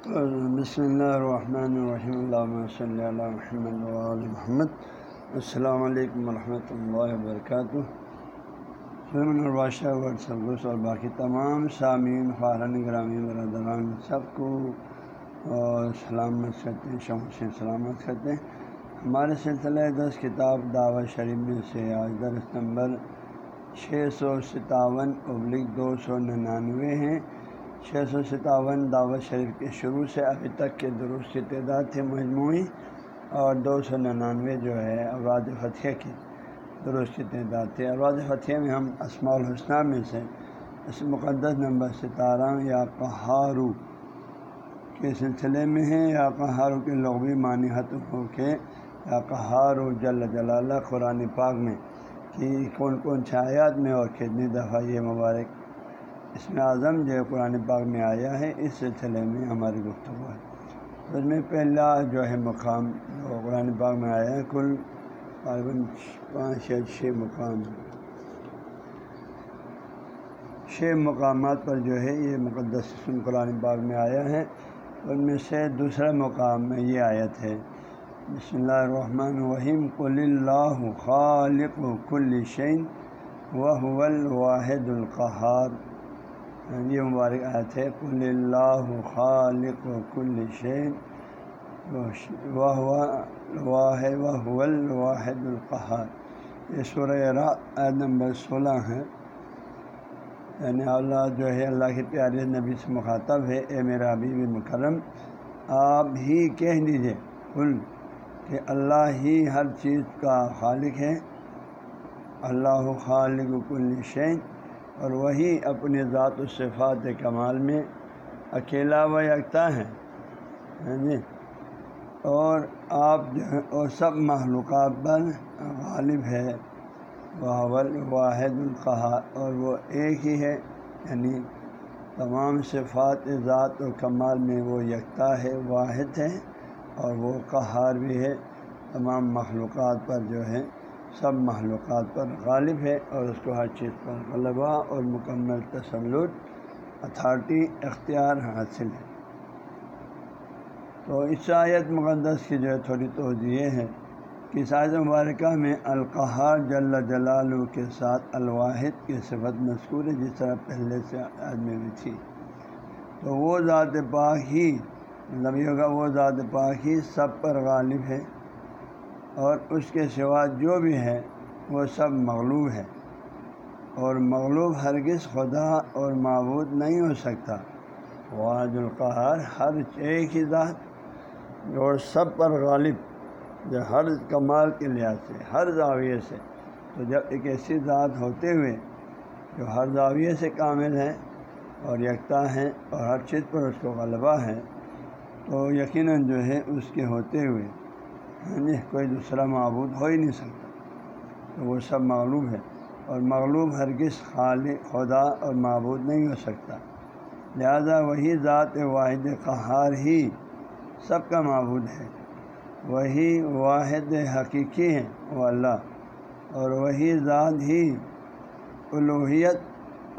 بسم اللہ الرحمن الرحیم اللہ صلی اللہ محمد علیہ محمد السلام علیکم ورحمۃ اللہ وبرکاتہ سلم البادشاہ ورث اور باقی تمام سامعین خارن گرامی برادران سب کو اور سلامت کرتے ہیں شوق سے سلامت کرتے ہیں ہمارے سلسلہ دس کتاب دعوت شریف میں سے آج درس نمبر چھ سو ستاون ابلک دو سو ننانوے ہیں چھ سو ستاون دعوت شریف کے شروع سے ابھی تک کے درست کی تعداد تھے مجموعی اور دو سو ننانوے جو ہے اوراد فتح کی درست کی تعداد تھی۔ اوراد فتح میں ہم اسماع الحسنہ میں سے اس مقدس نمبر ستارہ یا قہارو کے سلسلے میں ہیں، یا قہارو کے لغوی معنی ہو کے یا قہارو جل جلالہ قرآن پاک میں کہ کون کون چھایات میں اور کتنی دفعہ یہ مبارک اس میں اعظم جو قرآن پاک میں آیا ہے، اس سلسلے میں ہماری گفتگو ہے۔ اس میں پہلا جو ہے مقام جو قرآن پاک میں آیا ہے، کل غالباً پانچ یا چھ مقام۔ چھ مقامات پر جو ہے یہ مقدس قرآن پاک میں آیا ہے۔ ان میں سے دوسرا مقام میں یہ آیت ہے۔ بسم اللہ الرحمن الرحیم۔ کل اللہ خالق کل شعین وہ الواحد القحار یہ مبارک آیت ہے۔ کل اللہ خالق و کل شین واحد واحد القحار یہ سورہ رات آیت نمبر سولہ ہے۔ یعنی اللہ جو ہے، اللہ کے پیارے نبی سے مخاطب ہے، اے میرا حبیب مکرم، آپ ہی کہہ دیجیے کل کہ اللہ ہی ہر چیز کا خالق ہے۔ اللہ خالق کل شین اور وہی اپنے ذات و صفات کمال میں اکیلا و یکتا ہے۔ ہاں جی؟ اور آپ جو ہے اور سب معلومات پر غالب ہے۔ وہ واحد القحا اور وہ ایک ہی ہے۔ یعنی تمام صفات، ذات و کمال میں وہ یکتا ہے، واحد ہے، اور وہ قہار بھی ہے۔ تمام مخلوقات پر جو ہے سب معلومات پر غالب ہے اور اس کو ہر چیز پر غلبہ اور مکمل تسلط، اتھارٹی، اختیار حاصل ہے۔ تو اس آیت مقدس کی جو ہے تھوڑی توجہ یہ ہے کہ ساز مبارکہ میں القحار جل جلال کے ساتھ الواحد کی صفت مذکور ہے، جس طرح پہلے سے آدمی بھی تھی۔ تو وہ ذات پاک ہی مطلب یہ ہوگا وہ ذات پاک ہی سب پر غالب ہے۔ اور اس کے سوا جو بھی ہے وہ سب مغلوب ہے اور مغلوب ہرگز خدا اور معبود نہیں ہو سکتا۔ واحد القہار ہر ایک ہی ذات اور سب پر غالب، جو ہر کمال کے لحاظ سے، ہر زاویے سے۔ تو جب ایک ایسی ذات ہوتے ہوئے جو ہر زاویے سے کامل ہے اور یکتا ہے اور ہر چیز پر اس کو غلبہ ہے تو یقیناً جو ہے، اس کے ہوتے ہوئے یعنی کوئی دوسرا معبود ہو ہی نہیں سکتا۔ تو وہ سب مغلوب ہے اور مغلوب ہرگز خالق، خدا اور معبود نہیں ہو سکتا۔ لہذا وہی ذات واحد قہار ہی سب کا معبود ہے۔ وہی واحد حقیقی ہے وہ اللہ۔ اور وہی ذات ہی الوحیت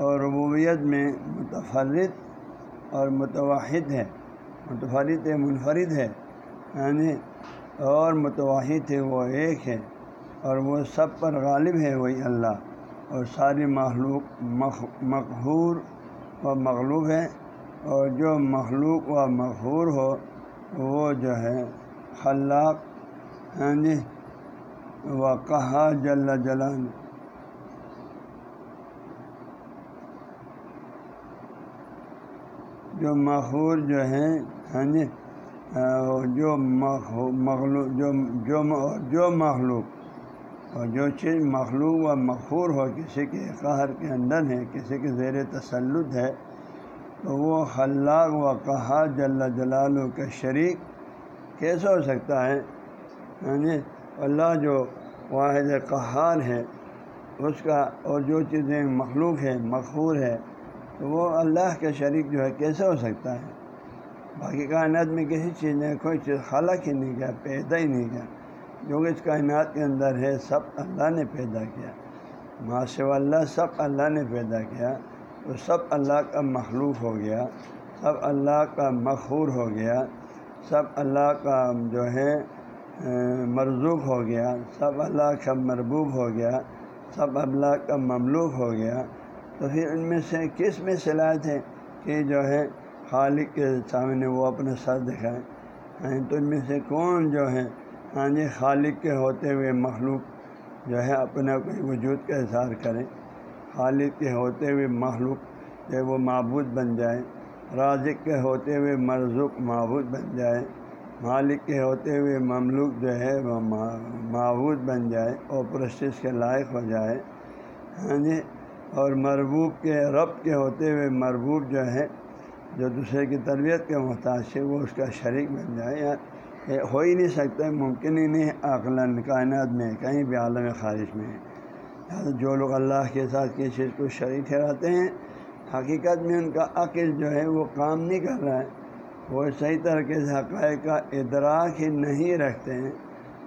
اور ربوبیت میں متفرد اور متواحد ہے۔ متفرد، منفرد ہے۔ یعنی اور متواحد ہے، وہ ایک ہے اور وہ سب پر غالب ہے، وہی اللہ۔ اور ساری معلوق مقہور و مغلوب ہے۔ اور جو مخلوق و مغہور ہو، وہ جو ہے خلاق یعنی ہاں جی و کہا جل جلان جو مخور جو ہے ہاں جی جو مخلوق، جو جو جو مخلوق، اور جو چیز مخلوق و مخور ہو، کسی کے قہر کے اندر ہے، کسی کے زیر تسلط ہے، تو وہ خلاق و کہا جل جلال کا شریک کیسے ہو سکتا ہے؟ یعنی اللہ جو واحد قہار ہے، اس کا، اور جو چیزیں مخلوق ہے مخور ہے، تو وہ اللہ کے شریک جو ہے، کیسے ہو سکتا ہے؟ باقی کائنات میں کسی چیز نے، کوئی چیز خالق ہی نہیں کیا، پیدا ہی نہیں کیا۔ جو کہ اس کائنات کے اندر ہے، سب اللہ نے پیدا کیا۔ ماشاء اللہ، سب اللہ نے پیدا کیا۔ تو سب اللہ کا مخلوق ہو گیا، سب اللہ کا مخور ہو گیا، سب اللہ کا جو ہے، مرزوق ہو گیا، سب اللہ کا مربوب ہو گیا، سب اللہ کا مملوک ہو گیا۔ تو پھر ان میں سے کس میں صلاحیت ہے کہ جو ہے خالق کے سامنے وہ اپنا سر دکھائیں۔ ہاں، تو ان میں سے کون جو ہے ہاں جی خالق کے ہوتے ہوئے مخلوق جو ہے اپنا کوئی وجود کا اظہار کریں۔ خالق کے ہوتے ہوئے مخلوق جو وہ معبود بن جائے رازق کے ہوتے ہوئے مرزوق معبود بن جائے مالک کے ہوتے ہوئے مملوک جو ہے وہ معبود بن جائے اور پرستش کے لائق ہو جائے ہاں جی اور مربوب کے، رب کے ہوتے ہوئے مربوب جو ہے جو دوسرے کی تربیت کے محتاج ہے وہ اس کا شریک بن جائے۔ یا ہو ہی نہیں سکتا، ممکن ہی نہیں۔ عقلاً کائنات میں، کہیں بھی عالم خارج میں۔ جو لوگ اللہ کے ساتھ کسی چیز کو شریک ٹھہراتے ہیں، حقیقت میں ان کا عقل جو ہے، وہ کام نہیں کر رہا ہے۔ وہ صحیح طریقے سے حقائق کا ادراک ہی نہیں رکھتے ہیں۔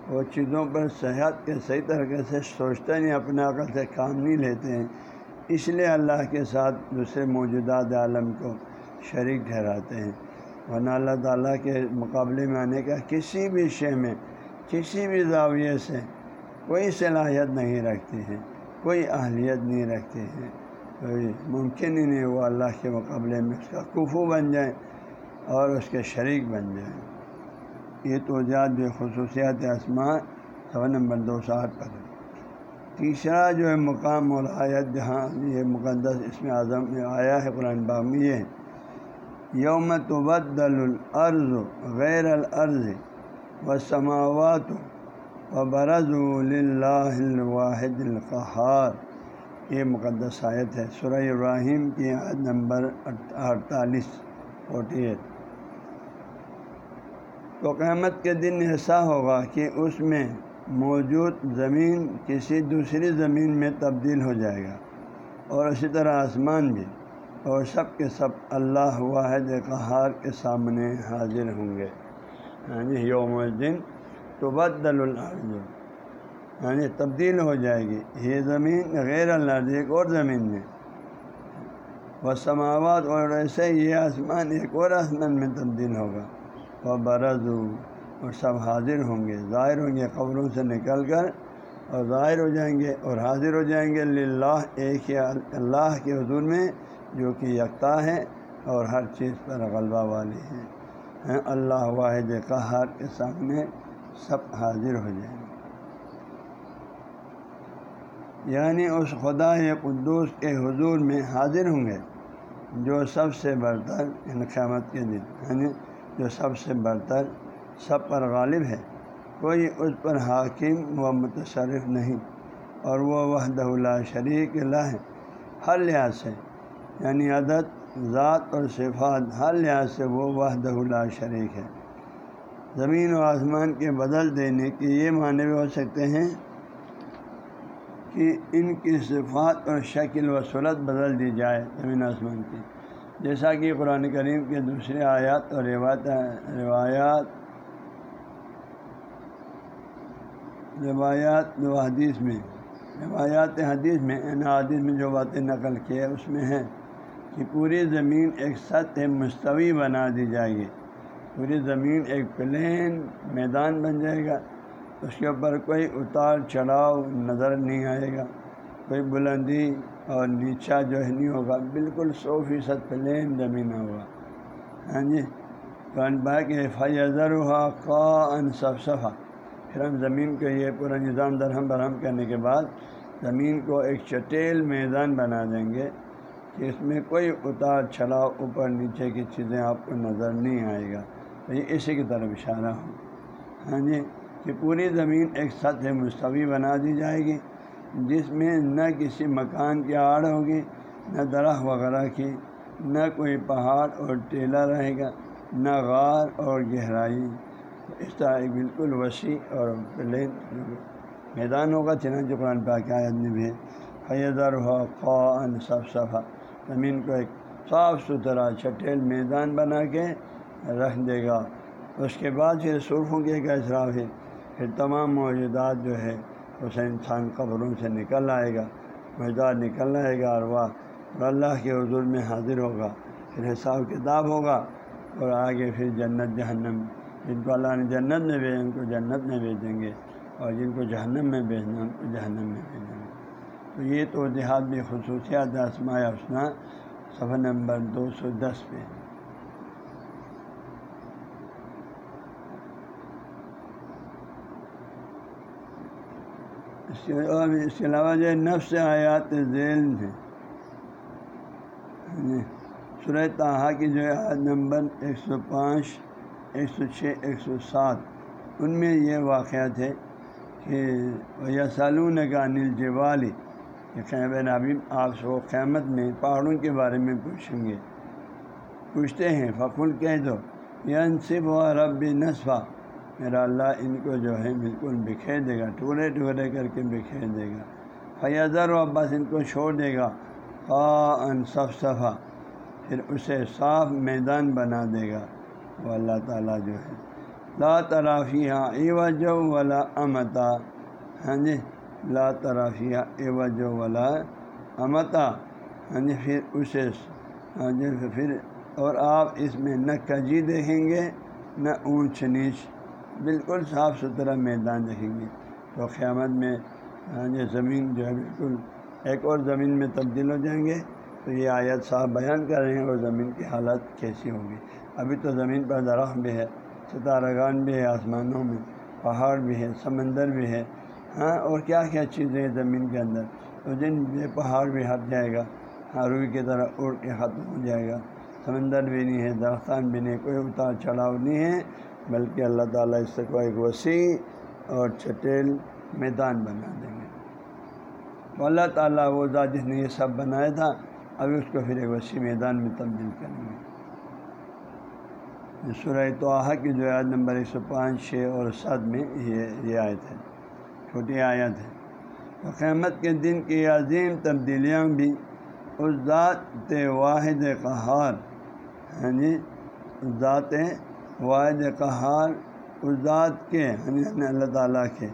وہ چیزوں پر صحت کے صحیح طریقے سے سوچتے نہیں، اپنے عقل سے کام نہیں لیتے ہیں۔ اس لیے اللہ کے ساتھ دوسرے موجودات عالم کو شریک ٹھہراتے ہیں۔ ورنہ اللہ تعالیٰ کے مقابلے میں آنے کا کسی بھی شے میں، کسی بھی زاویے سے کوئی صلاحیت نہیں رکھتی ہیں، کوئی اہلیت نہیں رکھتی ہیں۔ کوئی ممکن ہی نہیں وہ اللہ کے مقابلے میں اس کا کفو بن جائے اور اس کے شریک بن جائیں یہ توجات جو خصوصیات اسماء سوا نمبر دو سو آٹھ پر تیسرا جو ہے مقام اور آیت، جہاں یہ مقدس اس میں اعظم آیا ہے، قرآن باغ میں یہ یوم تبدل العرض غیر العرض و سماوات و برض الواحد القحار یہ مقدس آیت ہے، سورہ ابراہیم کی عید نمبر اڑتالیس فورٹی ایٹ تو قیامت کے دن ایسا ہوگا کہ اس میں موجود زمین کسی دوسری زمین میں تبدیل ہو جائے گا اور اسی طرح آسمان بھی۔ اور سب کے سب اللہ واحد قہار کے سامنے حاضر ہوں گے۔ ہاں جی یوم الدین تو بدل العرض ہاں جی تبدیل ہو جائے گی۔ یہ زمین غیر اللہ ایک اور زمین میں۔ وہ سماوات اور ایسے یہ آسمان ایک اور آسمان میں تبدیل ہوگا۔ وہ برض اور سب حاضر ہوں گے۔ ظاہر ہوں گے قبروں سے نکل کر اور ظاہر ہو جائیں گے اور حاضر ہو جائیں گے۔ اللہ ایک ہی اللہ کے حضور میں جو کہ یکتا ہے اور ہر چیز پر غلبہ والی ہے ہاں، اللہ واحد قہار کے سامنے سب حاضر ہو جائیں۔ گے یعنی اس خدا قدوس کے حضور میں حاضر ہوں گے جو سب سے برتر قیامت کے دن یعنی جو سب سے برتر، سب پر غالب ہے۔ کوئی اس پر حاکم و متصرف نہیں اور وہ وحدہ اللہ شریک اللہ ہے ہر لحاظ سے یعنی عدد، ذات اور صفات، ہر لحاظ سے وہ وحدہ اللہ شریک ہے۔ زمین و آسمان کے بدل دینے کے یہ معنی بھی ہو سکتے ہیں کہ ان کی صفات اور شکل و صورت بدل دی جائے زمین آسمان کی۔ جیسا کہ قرآن کریم کے دوسرے آیات اور روایت روایات روایات و حدیث میں روایات حدیث میں ان حدیث میں جو باتیں نقل کی ہے اس میں ہے کہ پوری زمین ایک سطح مستوی بنا دی جائے گی۔ پوری زمین ایک پلین میدان بن جائے گا۔ اس کے اوپر کوئی اتار چڑھاؤ نظر نہیں آئے گا۔ کوئی بلندی اور نیچا جو ہے نہیں ہوگا۔ بالکل سو فیصد پلین زمین ہوگا۔ ہاں جی؟ قرآن پاک فیضر ہوا قا ان صف صفا پھر ہم زمین کو یہ پورا نظام درہم برہم کرنے کے بعد زمین کو ایک چٹیل میدان بنا دیں گے۔ کہ اس میں کوئی اتار چڑھاؤ اوپر نیچے کی چیزیں آپ کو نظر نہیں آئے گا۔ تو یہ اسی کی طرف اشارہ ہو ہاں جی کہ پوری زمین ایک سطح مستوی بنا دی جائے گی، جس میں نہ کسی مکان کی آڑ ہوگی، نہ درخت وغیرہ کی، نہ کوئی پہاڑ اور ٹیلا رہے گا، نہ غار اور گہرائی۔ اس طرح ایک بالکل وسیع اور پلین میدان ہوگا، چنانچہ قرآن پاک آدمی بھی حیدر ہو قوان صاف صفا زمین کو ایک صاف ستھرا چٹیل میدان بنا کے رکھ دے گا۔ اس کے بعد پھر سرخوں کے کا اصراف ہے۔ پھر تمام موجودات جو ہے اسے انسان قبروں سے نکل آئے گا۔ موجودات نکل آئے گا اور وہ اللہ کے حضور میں حاضر ہوگا۔ پھر حساب کتاب ہوگا اور آگے پھر جنت، جہنم۔ جن کو اللہ نے جنت میں بھیجا، ان کو جنت میں بھیجیں گے اور جن کو جہنم میں بھیجنا ان کو جہنم میں بھیجیں گے۔ تو یہ تو دیہات بھی خصوصیات آسماء حسنہ، صفحہ نمبر دو سو دس پہ۔ اس کے اس کے علاوہ جو نفس آیات ذیل ہیں۔ یعنی سورہ تاہا کی جو ہے آیت نمبر ایک سو پانچ، ایک سو چھ، ایک سو سات، ان میں یہ واقعات ہے کہ یسالون کا انل جوالی کہ خیب نبی آپ سے قیامت میں پہاڑوں کے بارے میں پوچھیں گے۔ پوچھتے ہیں فخر کہہ دو یہ و رب نصفہ میرا اللہ ان کو جو ہے بالکل بکھیر دے گا ٹکڑے ٹکڑے کر کے بکھیر دے گا۔ فیضر و عباس ان کو چھوڑ دے گا۔ ان صف صفا پھر اسے صاف میدان بنا دے گا۔ وہ اللہ تعالیٰ جو ہے، لا ترافیہ اے وجہ ولا امتا۔ ہاں جی لا ترافیہ اے وجہ ولا امتا۔ ہاں جی پھر اسے ہاں جی پھر اور آپ اس میں نہ کجی دیکھیں گے، نہ اونچ نیچ، بالکل صاف ستھرا میدان دیکھیں گے۔ تو قیامت میں ہاں جی زمین جو ہے بالکل ایک اور زمین میں تبدیل ہو جائیں گے۔ تو یہ آیت صاحب بیان کر رہے ہیں اور زمین کی حالت کیسی ہوگی ابھی تو زمین پر درخت بھی ہے، ستارگان بھی ہے، آسمانوں میں، پہاڑ بھی ہے، سمندر بھی ہے۔ ہاں اور کیا کیا چیزیں ہیں زمین کے اندر؟ تو جن یہ پہاڑ بھی ہٹ جائے گا ہاں روئی کی طرح اڑ کے ختم ہو جائے گا۔ سمندر بھی نہیں ہے، درختان بھی نہیں، کوئی اتار چڑھاؤ نہیں ہے، بلکہ اللہ تعالیٰ اس سے کو ایک وسیع اور چٹیل میدان بنا دیں گے۔ تو اللہ تعالیٰ وہ ذات جس نے یہ سب بنایا تھا ابھی اس کو پھر ایک وسیع میدان میں تبدیل کریں گے۔ سورہ توحہ کی جو آیت نمبر ایک سو پانچ، چھ اور سات میں یہ یہ آیت ہے۔ چھوٹی آیت ہے۔ تو قیامت کے دن کی عظیم تبدیلیاں بھی اس ذات واحد قہار ہاں جی ذات واحد قہار اس ذات کے یعنی, یعنی اللہ تعالیٰ کے۔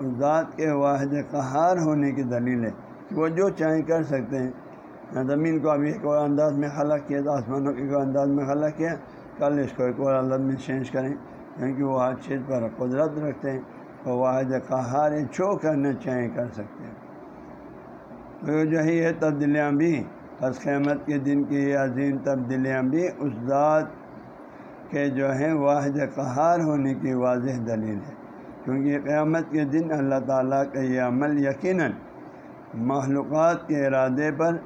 اس ذات کے واحد قہار ہونے کی دلیل ہے کہ وہ جو چاہیں کر سکتے ہیں۔ زمین کو ابھی ایک اور انداز میں خلق کیا تو آسمانوں کے ایک اور انداز میں خلق کیا۔ کل اس کو ایک اور انداز میں چینج کریں، کیونکہ وہ ہر چیز پر قدرت رکھتے ہیں۔ واحد قہار جو کرنا چاہیں کر سکتے ہیں۔ تو جو ہے یہ تبدیلیاں بھی بس قیامت کے دن کی یہ عظیم تبدیلیاں بھی اس ذات کے جو ہیں واحد قہار ہونے کی واضح دلیل ہے۔ کیونکہ قیامت کے دن اللہ تعالیٰ کا یہ عمل یقیناً معلومات کے ارادے پر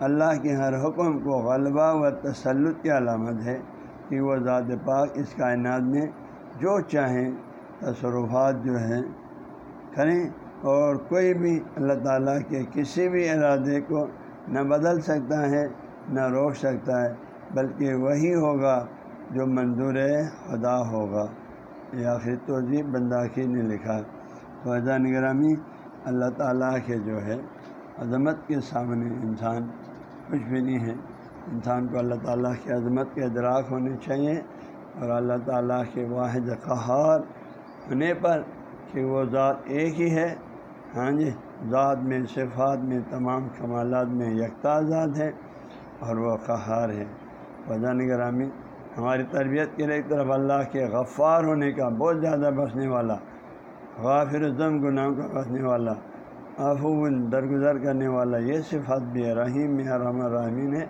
اللہ کے ہر حکم کو غلبہ و تسلط کی علامت ہے کہ وہ ذات پاک اس کائنات میں جو چاہیں تصرفات جو ہیں کریں اور کوئی بھی اللہ تعالیٰ کے کسی بھی ارادے کو نہ بدل سکتا ہے، نہ روک سکتا ہے، بلکہ وہی ہوگا جو منظور خدا ہوگا۔ یا پھر توضیع بنداخی نے لکھا۔ تو نگرامی، اللہ تعالیٰ کے جو ہے عظمت کے سامنے انسان کچھ بھی نہیں ہے۔ انسان کو اللہ تعالیٰ کی عظمت کے ادراک ہونے چاہیے اور اللہ تعالیٰ کے واحد قہار ہونے پر کہ وہ ذات ایک ہی ہے۔ ہاں جی ذات میں، صفات میں، تمام کمالات میں یکتا ذات ہے اور وہ قہار ہے۔ وضا نگرامی ہماری تربیت کے لیے ایک طرف اللہ کے غفار ہونے کا بہت زیادہ بسنے والا، غافر الزم گناہوں کا بسنے والا آفون درگزر کرنے والا، یہ صفات بھی ہے رحیم میں رحم الرحمین ہے۔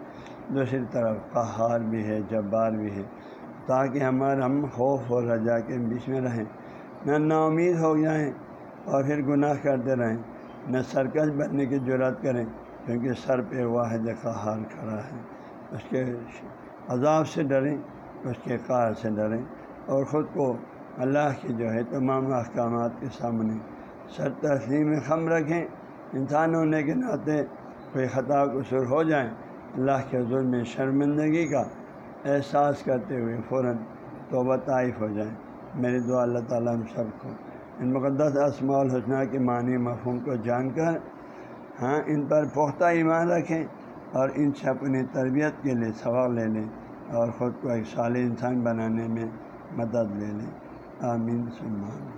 دوسری طرف قہار بھی ہے، جبار بھی ہے، تاکہ ہمارے ہم خوف اور رجا کے بیچ میں رہیں۔ نہ نا امید ہو جائیں اور پھر گناہ کرتے رہیں، نہ سرکش بننے کی ضرورت کریں، کیونکہ سر پہ واحد قہار کھڑا ہے۔ اس کے عذاب سے ڈریں، اس کے کار سے ڈریں اور خود کو اللہ کی جو ہے تمام احکامات کے سامنے سر تسلیم خم رکھیں۔ انسان ہونے کے ناطے کوئی خطا قصور ہو جائیں اللہ کے حضور میں شرمندگی کا احساس کرتے ہوئے فوراً توبہ طائف ہو جائیں میری دعا اللہ تعالیٰ ہم سب کو۔ ان مقدس اسماء الحسنہ کے معنی مفہوم کو جان کر ہاں ان پر پختہ ایمان رکھیں اور ان سے اپنی تربیت کے لیے سبق لے لیں اور خود کو ایک صالح انسان بنانے میں مدد لے لیں۔ آمین۔ سلمان